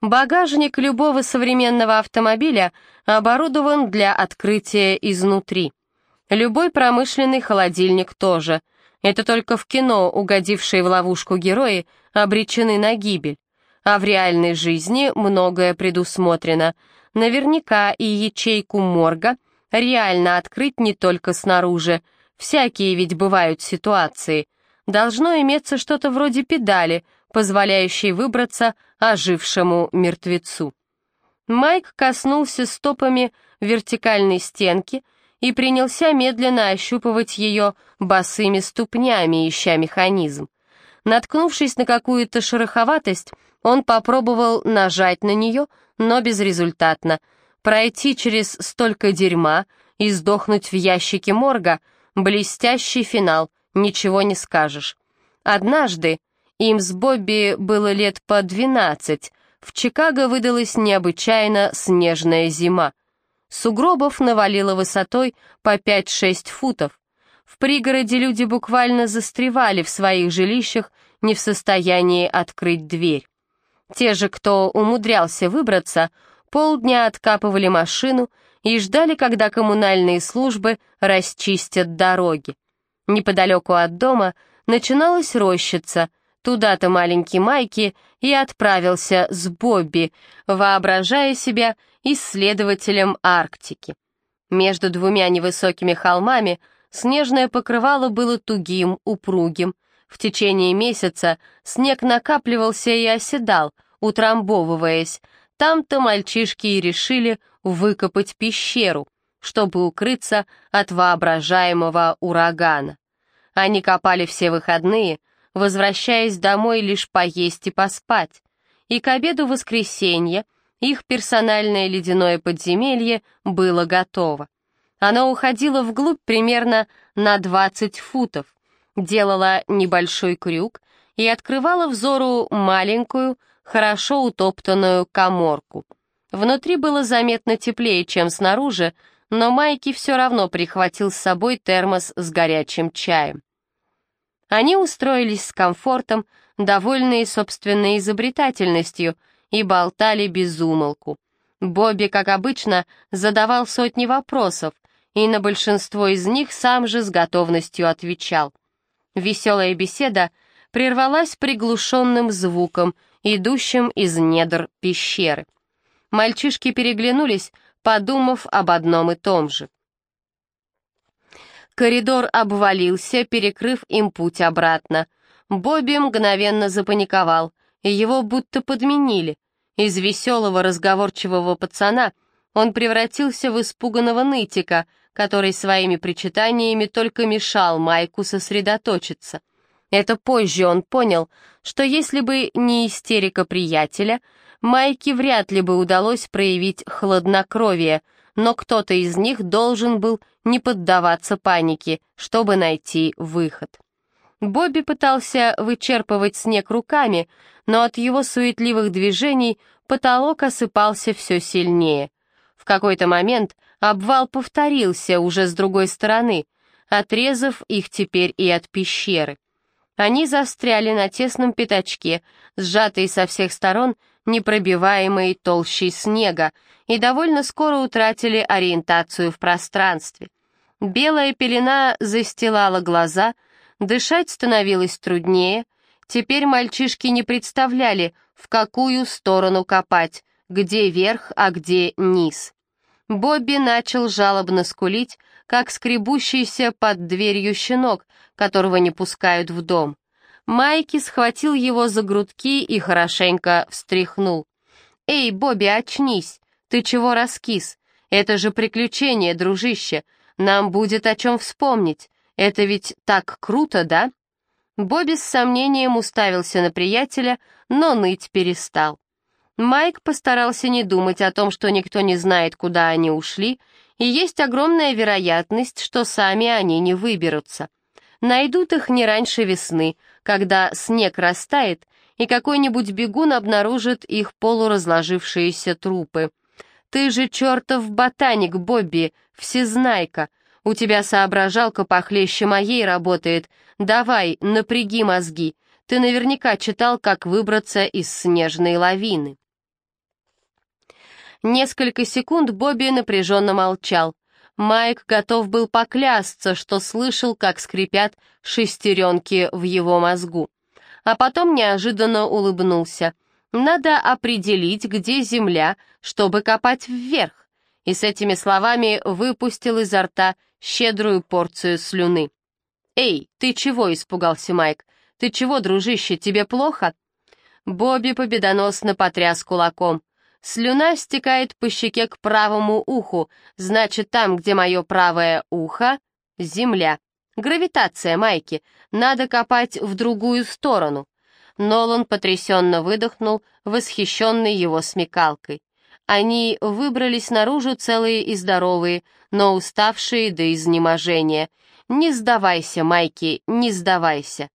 Багажник любого современного автомобиля оборудован для открытия изнутри. Любой промышленный холодильник тоже. Это только в кино угодившие в ловушку герои обречены на гибель. А в реальной жизни многое предусмотрено. Наверняка и ячейку морга реально открыть не только снаружи. Всякие ведь бывают ситуации. Должно иметься что-то вроде педали, позволяющей выбраться ожившему мертвецу. Майк коснулся стопами вертикальной стенки и принялся медленно ощупывать ее босыми ступнями, ища механизм. Наткнувшись на какую-то шероховатость, он попробовал нажать на нее, но безрезультатно. Пройти через столько дерьма и сдохнуть в ящике морга — блестящий финал, ничего не скажешь. Однажды, им с Бобби было лет по двенадцать, в Чикаго выдалась необычайно снежная зима. Сугробов навалило высотой по 5-6 футов. В пригороде люди буквально застревали в своих жилищах, не в состоянии открыть дверь. Те же, кто умудрялся выбраться, полдня откапывали машину и ждали, когда коммунальные службы расчистят дороги. Неподалеку от дома начиналась рощица, туда-то маленький Майки и отправился с Бобби, воображая себя исследователем Арктики. Между двумя невысокими холмами снежное покрывало было тугим, упругим, в течение месяца снег накапливался и оседал, утрамбовываясь. Там-то мальчишки и решили выкопать пещеру, чтобы укрыться от воображаемого урагана. Они копали все выходные, возвращаясь домой лишь поесть и поспать. И к обеду воскресенья их персональное ледяное подземелье было готово. Оно уходило вглубь примерно на 20 футов, делала небольшой крюк и открывала взору маленькую, хорошо утоптанную коморку. Внутри было заметно теплее, чем снаружи, но Майки все равно прихватил с собой термос с горячим чаем. Они устроились с комфортом, довольные собственной изобретательностью, и болтали без умолку. Бобби, как обычно, задавал сотни вопросов, и на большинство из них сам же с готовностью отвечал. Веселая беседа прервалась приглушенным звуком, идущим из недр пещеры. Мальчишки переглянулись, подумав об одном и том же. Коридор обвалился, перекрыв им путь обратно. Бобби мгновенно запаниковал, его будто подменили. Из веселого разговорчивого пацана он превратился в испуганного нытика, который своими причитаниями только мешал Майку сосредоточиться. Это позже он понял, что если бы не истерика приятеля, Майке вряд ли бы удалось проявить хладнокровие, но кто-то из них должен был не поддаваться панике, чтобы найти выход. Бобби пытался вычерпывать снег руками, но от его суетливых движений потолок осыпался все сильнее. В какой-то момент Обвал повторился уже с другой стороны, отрезав их теперь и от пещеры. Они застряли на тесном пятачке, сжатые со всех сторон непробиваемой толщей снега, и довольно скоро утратили ориентацию в пространстве. Белая пелена застилала глаза, дышать становилось труднее, теперь мальчишки не представляли, в какую сторону копать, где верх, а где низ. Бобби начал жалобно скулить, как скребущийся под дверью щенок, которого не пускают в дом. Майки схватил его за грудки и хорошенько встряхнул. «Эй, Бобби, очнись! Ты чего раскис? Это же приключение, дружище! Нам будет о чем вспомнить. Это ведь так круто, да?» Бобби с сомнением уставился на приятеля, но ныть перестал. Майк постарался не думать о том, что никто не знает, куда они ушли, и есть огромная вероятность, что сами они не выберутся. Найдут их не раньше весны, когда снег растает, и какой-нибудь бегун обнаружит их полуразложившиеся трупы. «Ты же чертов ботаник, Бобби, всезнайка! У тебя соображалка похлеще моей работает. Давай, напряги мозги. Ты наверняка читал, как выбраться из снежной лавины». Несколько секунд Бобби напряженно молчал. Майк готов был поклясться, что слышал, как скрипят шестеренки в его мозгу. А потом неожиданно улыбнулся. «Надо определить, где земля, чтобы копать вверх». И с этими словами выпустил изо рта щедрую порцию слюны. «Эй, ты чего?» — испугался Майк. «Ты чего, дружище, тебе плохо?» Бобби победоносно потряс кулаком. Слюна стекает по щеке к правому уху, значит, там, где мое правое ухо — земля. Гравитация, Майки, надо копать в другую сторону. Нолан потрясенно выдохнул, восхищенный его смекалкой. Они выбрались наружу целые и здоровые, но уставшие до изнеможения. «Не сдавайся, Майки, не сдавайся».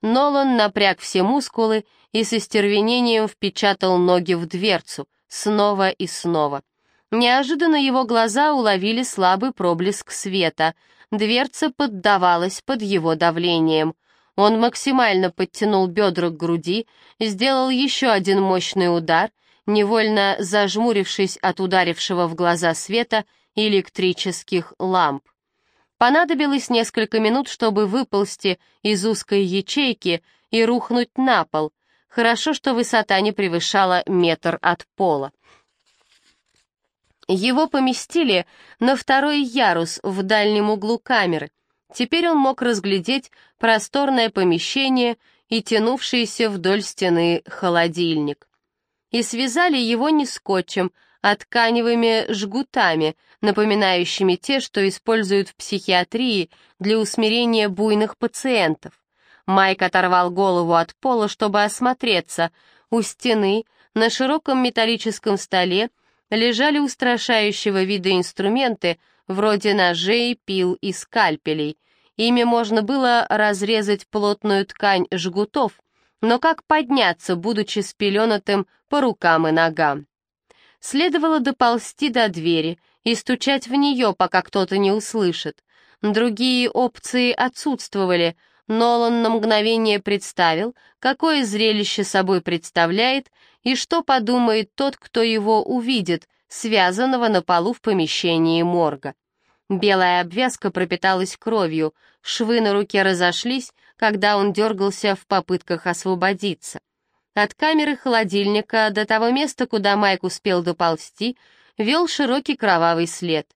Нолан напряг все мускулы и с истервенением впечатал ноги в дверцу, снова и снова. Неожиданно его глаза уловили слабый проблеск света. Дверца поддавалась под его давлением. Он максимально подтянул бедра к груди, сделал еще один мощный удар, невольно зажмурившись от ударившего в глаза света электрических ламп. Понадобилось несколько минут, чтобы выползти из узкой ячейки и рухнуть на пол. Хорошо, что высота не превышала метр от пола. Его поместили на второй ярус в дальнем углу камеры. Теперь он мог разглядеть просторное помещение и тянувшийся вдоль стены холодильник. И связали его не скотчем, а тканевыми жгутами, напоминающими те, что используют в психиатрии для усмирения буйных пациентов. Майк оторвал голову от пола, чтобы осмотреться. У стены, на широком металлическом столе, лежали устрашающего вида инструменты, вроде ножей, пил и скальпелей. Ими можно было разрезать плотную ткань жгутов, но как подняться, будучи спеленатым по рукам и ногам? Следовало доползти до двери и стучать в нее, пока кто-то не услышит. Другие опции отсутствовали. Нолан на мгновение представил, какое зрелище собой представляет и что подумает тот, кто его увидит, связанного на полу в помещении морга. Белая обвязка пропиталась кровью, швы на руке разошлись, когда он дергался в попытках освободиться. От камеры холодильника до того места, куда Майк успел доползти, вел широкий кровавый след.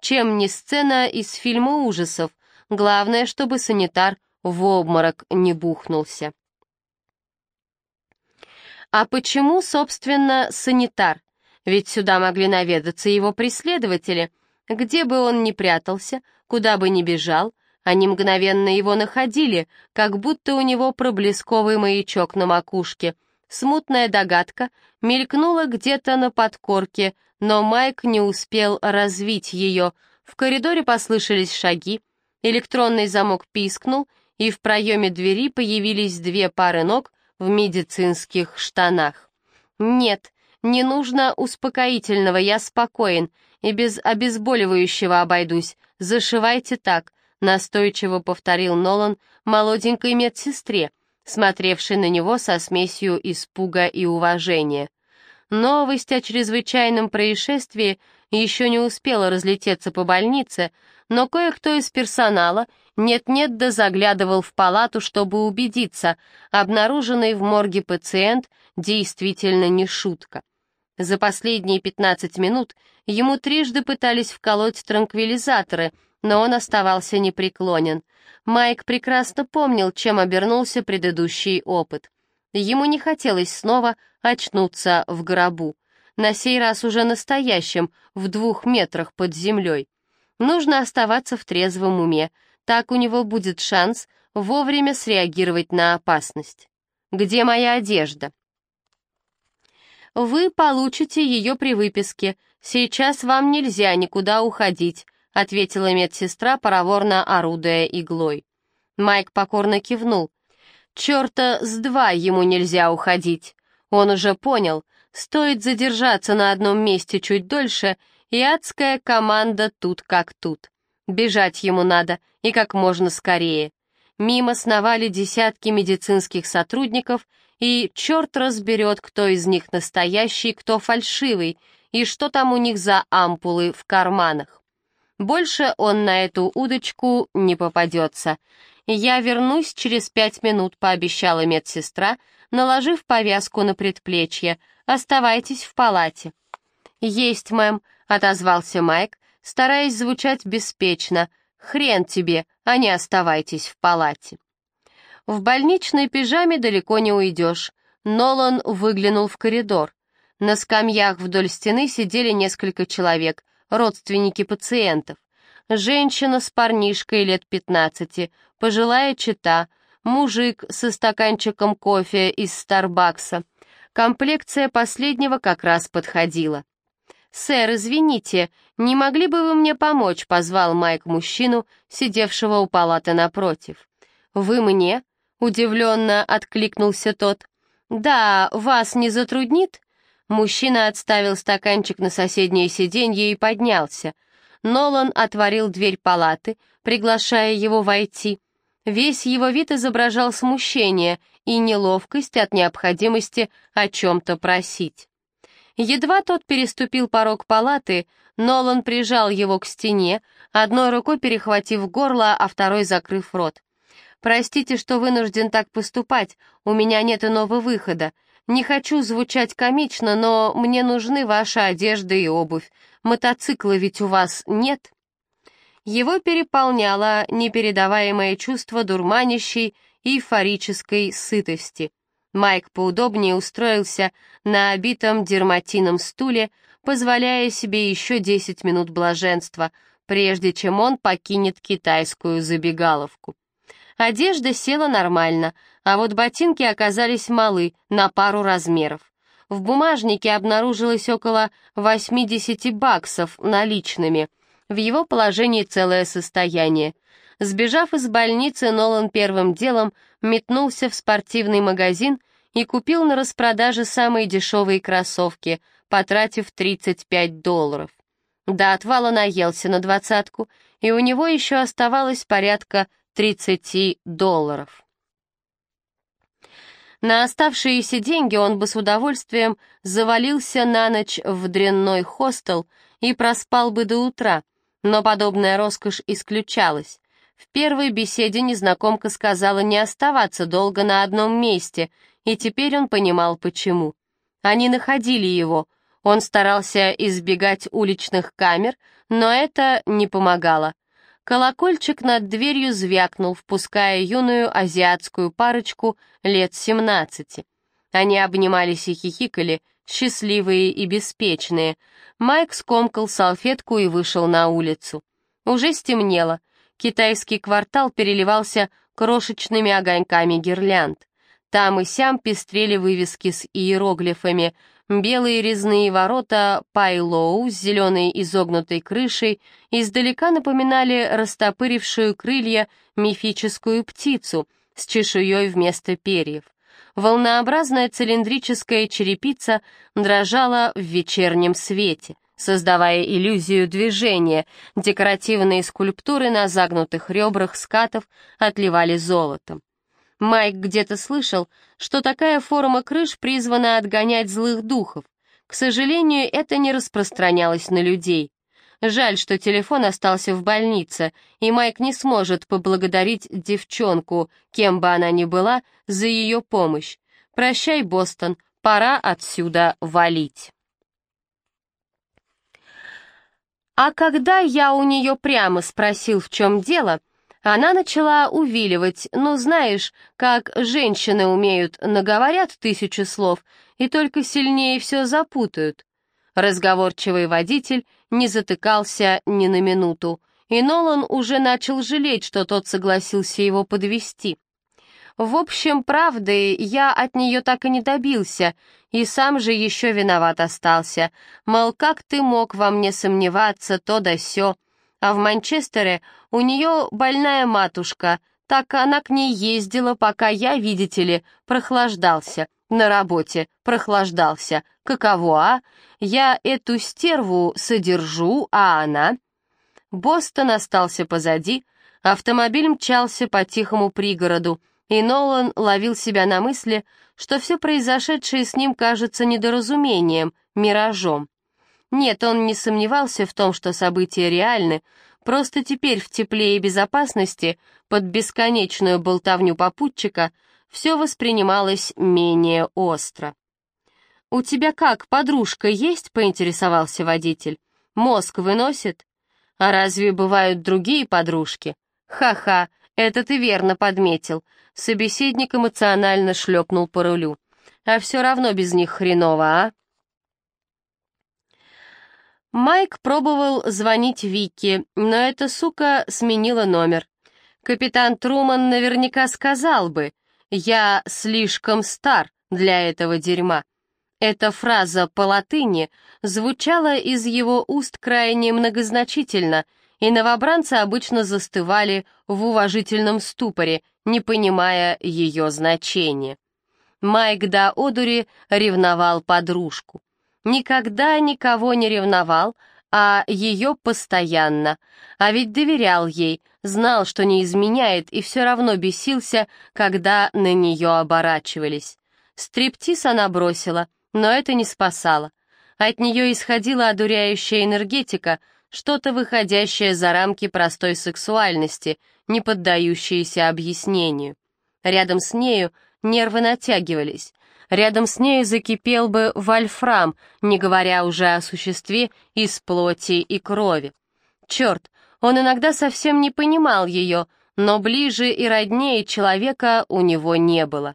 Чем не сцена из фильма ужасов, главное, чтобы санитар в обморок не бухнулся. А почему, собственно, санитар? Ведь сюда могли наведаться его преследователи. Где бы он ни прятался, куда бы ни бежал, они мгновенно его находили, как будто у него проблесковый маячок на макушке — Смутная догадка мелькнула где-то на подкорке, но Майк не успел развить ее. В коридоре послышались шаги, электронный замок пискнул, и в проеме двери появились две пары ног в медицинских штанах. «Нет, не нужно успокоительного, я спокоен, и без обезболивающего обойдусь. Зашивайте так», — настойчиво повторил Нолан молоденькой медсестре, смотревший на него со смесью испуга и уважения. Новость о чрезвычайном происшествии еще не успела разлететься по больнице, но кое-кто из персонала нет-нет да заглядывал в палату, чтобы убедиться, обнаруженный в морге пациент действительно не шутка. За последние 15 минут ему трижды пытались вколоть транквилизаторы, но он оставался непреклонен. Майк прекрасно помнил, чем обернулся предыдущий опыт. Ему не хотелось снова очнуться в гробу, на сей раз уже настоящем, в двух метрах под землей. Нужно оставаться в трезвом уме, так у него будет шанс вовремя среагировать на опасность. «Где моя одежда?» «Вы получите ее при выписке. Сейчас вам нельзя никуда уходить. — ответила медсестра, проворно орудуя иглой. Майк покорно кивнул. «Черта с два ему нельзя уходить. Он уже понял, стоит задержаться на одном месте чуть дольше, и адская команда тут как тут. Бежать ему надо, и как можно скорее. Мимо сновали десятки медицинских сотрудников, и черт разберет, кто из них настоящий, кто фальшивый, и что там у них за ампулы в карманах. Больше он на эту удочку не попадется. «Я вернусь через пять минут», — пообещала медсестра, наложив повязку на предплечье. «Оставайтесь в палате». «Есть, мэм», — отозвался Майк, стараясь звучать беспечно. «Хрен тебе, а не оставайтесь в палате». В больничной пижаме далеко не уйдешь. Нолан выглянул в коридор. На скамьях вдоль стены сидели несколько человек, родственники пациентов. Женщина с парнишкой лет пятнадцати, пожилая чита, мужик со стаканчиком кофе из Старбакса. Комплекция последнего как раз подходила. «Сэр, извините, не могли бы вы мне помочь?» — позвал Майк мужчину, сидевшего у палаты напротив. «Вы мне?» — удивленно откликнулся тот. «Да, вас не затруднит?» Мужчина отставил стаканчик на соседнее сиденье и поднялся. Нолан отворил дверь палаты, приглашая его войти. Весь его вид изображал смущение и неловкость от необходимости о чем-то просить. Едва тот переступил порог палаты, Нолан прижал его к стене, одной рукой перехватив горло, а второй закрыв рот. «Простите, что вынужден так поступать, у меня нет иного выхода. Не хочу звучать комично, но мне нужны ваша одежда и обувь. Мотоцикла ведь у вас нет?» Его переполняло непередаваемое чувство дурманящей эйфорической сытости. Майк поудобнее устроился на обитом дерматином стуле, позволяя себе еще 10 минут блаженства, прежде чем он покинет китайскую забегаловку. Одежда села нормально, а вот ботинки оказались малы, на пару размеров. В бумажнике обнаружилось около 80 баксов наличными. В его положении целое состояние. Сбежав из больницы, Нолан первым делом метнулся в спортивный магазин и купил на распродаже самые дешевые кроссовки, потратив 35 долларов. До отвала наелся на двадцатку, и у него еще оставалось порядка 30 долларов. На оставшиеся деньги он бы с удовольствием завалился на ночь в дрянной хостел и проспал бы до утра, но подобная роскошь исключалась. В первой беседе незнакомка сказала не оставаться долго на одном месте, и теперь он понимал, почему. Они находили его. Он старался избегать уличных камер, но это не помогало. Колокольчик над дверью звякнул, впуская юную азиатскую парочку лет семнадцати. Они обнимались и хихикали, счастливые и беспечные. Майк скомкал салфетку и вышел на улицу. Уже стемнело. Китайский квартал переливался крошечными огоньками гирлянд. Там и сям пестрели вывески с иероглифами. Белые резные ворота Пайлоу с зеленой изогнутой крышей издалека напоминали растопырившую крылья мифическую птицу с чешуей вместо перьев. Волнообразная цилиндрическая черепица дрожала в вечернем свете создавая иллюзию движения. Декоративные скульптуры на загнутых ребрах скатов отливали золотом. Майк где-то слышал, что такая форма крыш призвана отгонять злых духов. К сожалению, это не распространялось на людей. Жаль, что телефон остался в больнице, и Майк не сможет поблагодарить девчонку, кем бы она ни была, за ее помощь. Прощай, Бостон, пора отсюда валить. А когда я у нее прямо спросил, в чем дело, она начала увиливать, ну, знаешь, как женщины умеют, наговорят тысячу слов и только сильнее все запутают. Разговорчивый водитель не затыкался ни на минуту, и Нолан уже начал жалеть, что тот согласился его подвести. В общем, правды я от нее так и не добился, и сам же еще виноват остался. Мол, как ты мог во мне сомневаться, то да сё. А в Манчестере у нее больная матушка, так она к ней ездила, пока я, видите ли, прохлаждался. На работе прохлаждался. Каково, а? Я эту стерву содержу, а она... Бостон остался позади, автомобиль мчался по тихому пригороду, и Нолан ловил себя на мысли, что все произошедшее с ним кажется недоразумением, миражом. Нет, он не сомневался в том, что события реальны, просто теперь в тепле и безопасности, под бесконечную болтовню попутчика, все воспринималось менее остро. «У тебя как, подружка есть?» — поинтересовался водитель. «Мозг выносит?» «А разве бывают другие подружки?» «Ха-ха, это ты верно подметил». Собеседник эмоционально шлепнул по рулю. «А все равно без них хреново, а?» Майк пробовал звонить Вике, но эта сука сменила номер. Капитан Труман наверняка сказал бы «Я слишком стар для этого дерьма». Эта фраза по латыни звучала из его уст крайне многозначительно, и новобранцы обычно застывали в уважительном ступоре, не понимая ее значения. Майк до одури ревновал подружку. Никогда никого не ревновал, а ее постоянно. А ведь доверял ей, знал, что не изменяет, и все равно бесился, когда на нее оборачивались. Стриптиз она бросила — но это не спасало. От нее исходила одуряющая энергетика, что-то выходящее за рамки простой сексуальности, не поддающееся объяснению. Рядом с нею нервы натягивались. Рядом с нею закипел бы вольфрам, не говоря уже о существе из плоти и крови. Черт, он иногда совсем не понимал ее, но ближе и роднее человека у него не было.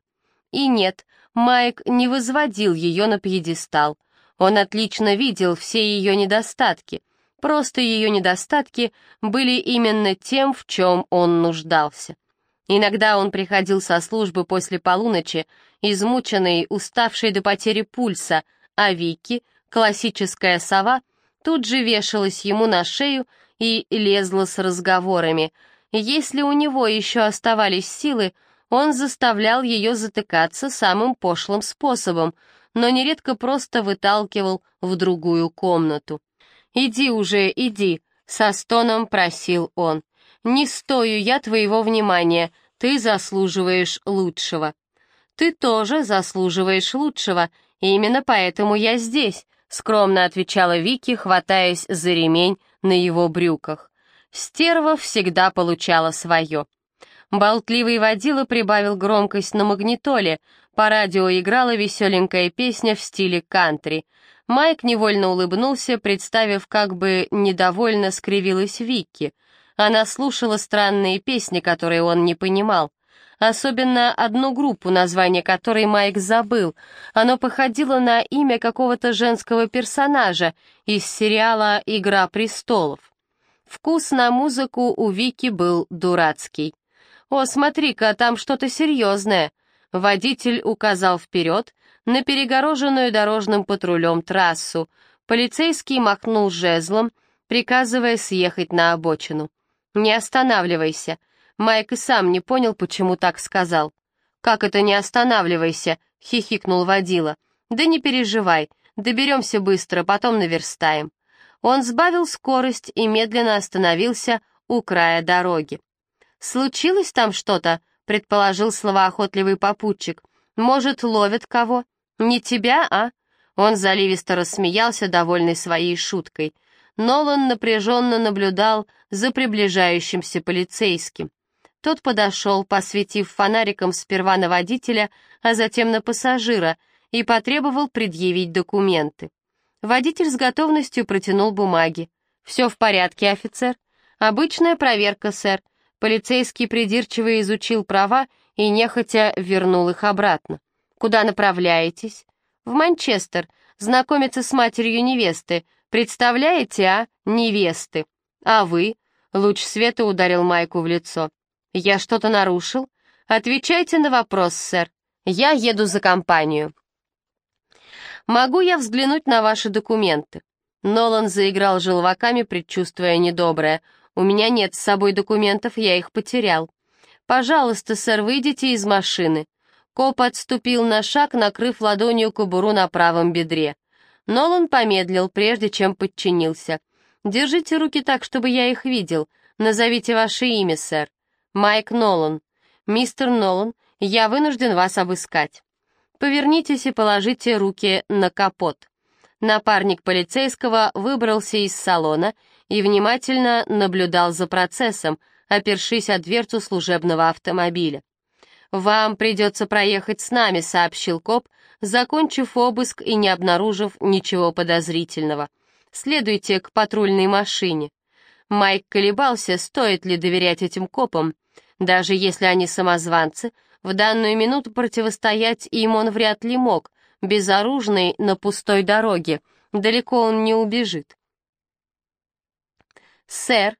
И нет, Майк не возводил ее на пьедестал. Он отлично видел все ее недостатки. Просто ее недостатки были именно тем, в чем он нуждался. Иногда он приходил со службы после полуночи, измученный, уставший до потери пульса, а Вики, классическая сова, тут же вешалась ему на шею и лезла с разговорами. Если у него еще оставались силы, он заставлял ее затыкаться самым пошлым способом, но нередко просто выталкивал в другую комнату. «Иди уже, иди», — со стоном просил он. «Не стою я твоего внимания, ты заслуживаешь лучшего». «Ты тоже заслуживаешь лучшего, именно поэтому я здесь», — скромно отвечала Вики, хватаясь за ремень на его брюках. Стерва всегда получала свое. Болтливый водила прибавил громкость на магнитоле, по радио играла веселенькая песня в стиле кантри. Майк невольно улыбнулся, представив, как бы недовольно скривилась Викки. Она слушала странные песни, которые он не понимал. Особенно одну группу, название которой Майк забыл. Оно походило на имя какого-то женского персонажа из сериала «Игра престолов». Вкус на музыку у Вики был дурацкий. «О, смотри-ка, там что-то серьезное!» Водитель указал вперед на перегороженную дорожным патрулем трассу. Полицейский махнул жезлом, приказывая съехать на обочину. «Не останавливайся!» Майк и сам не понял, почему так сказал. «Как это не останавливайся?» — хихикнул водила. «Да не переживай, доберемся быстро, потом наверстаем». Он сбавил скорость и медленно остановился у края дороги. «Случилось там что-то?» — предположил словоохотливый попутчик. «Может, ловят кого? Не тебя, а?» Он заливисто рассмеялся, довольный своей шуткой. Нолан напряженно наблюдал за приближающимся полицейским. Тот подошел, посветив фонариком сперва на водителя, а затем на пассажира, и потребовал предъявить документы. Водитель с готовностью протянул бумаги. «Все в порядке, офицер?» «Обычная проверка, сэр. Полицейский придирчиво изучил права и нехотя вернул их обратно. «Куда направляетесь?» «В Манчестер, знакомиться с матерью невесты. Представляете, а, невесты?» «А вы?» — луч света ударил Майку в лицо. «Я что-то нарушил?» «Отвечайте на вопрос, сэр. Я еду за компанию». «Могу я взглянуть на ваши документы?» Нолан заиграл желваками, предчувствуя недоброе. У меня нет с собой документов, я их потерял. Пожалуйста, сэр, выйдите из машины. Коп отступил на шаг, накрыв ладонью кобуру на правом бедре. Нолан помедлил, прежде чем подчинился. «Держите руки так, чтобы я их видел. Назовите ваше имя, сэр». «Майк Нолан». «Мистер Нолан, я вынужден вас обыскать». «Повернитесь и положите руки на капот». Напарник полицейского выбрался из салона и внимательно наблюдал за процессом, опершись о дверцу служебного автомобиля. «Вам придется проехать с нами», — сообщил коп, закончив обыск и не обнаружив ничего подозрительного. «Следуйте к патрульной машине». Майк колебался, стоит ли доверять этим копам. Даже если они самозванцы, в данную минуту противостоять им он вряд ли мог, безоружный на пустой дороге, далеко он не убежит. «Сэр!»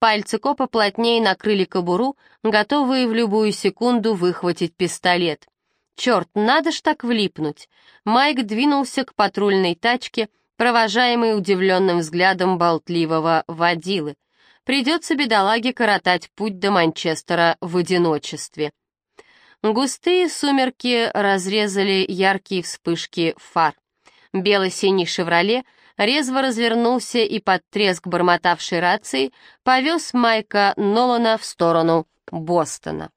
Пальцы копа плотнее накрыли кобуру, готовые в любую секунду выхватить пистолет. «Черт, надо ж так влипнуть!» Майк двинулся к патрульной тачке, провожаемый удивленным взглядом болтливого водилы. Придется бедолаге коротать путь до Манчестера в одиночестве. Густые сумерки разрезали яркие вспышки фар. Бело-синий «Шевроле» резво развернулся и под треск бормотавшей рации повез Майка Нолана в сторону Бостона.